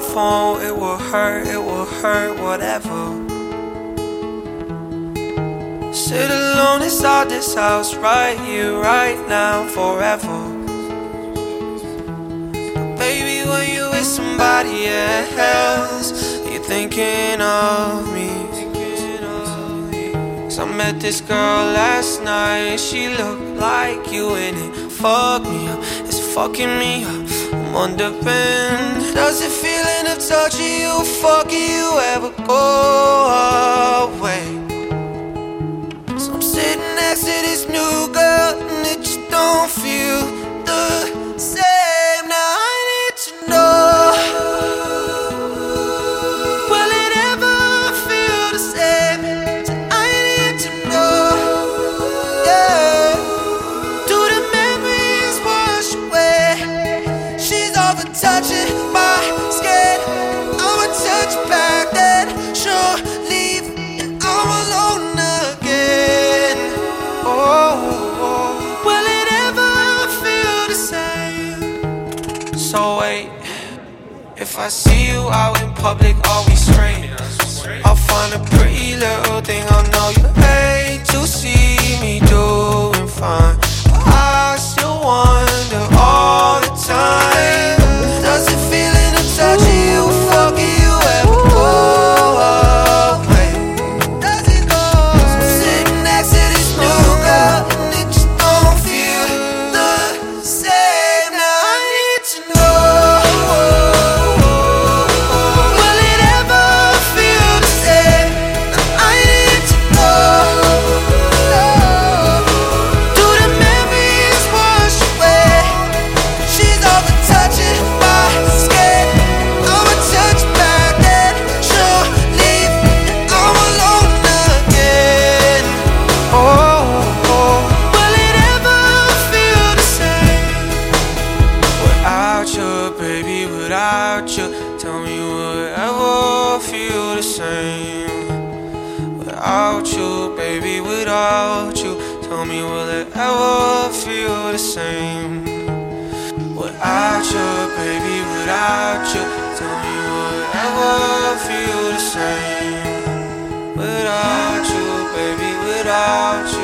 phone, it will hurt, it will hurt, whatever. Sit alone inside this house, right here, right now, forever. But baby, when you with somebody else, you're thinking of me. Cause I met this girl last night, she looked like you, and it fucked me up. It's fucking me up. Wondering, does it feeling of touching you, fucking you ever go if I see you out in public, we straight? I'll find a pretty little thing Without you, baby, without you, tell me will it ever feel the same? Without you, baby, without you, tell me will it ever feel the same? Without you, baby, without you.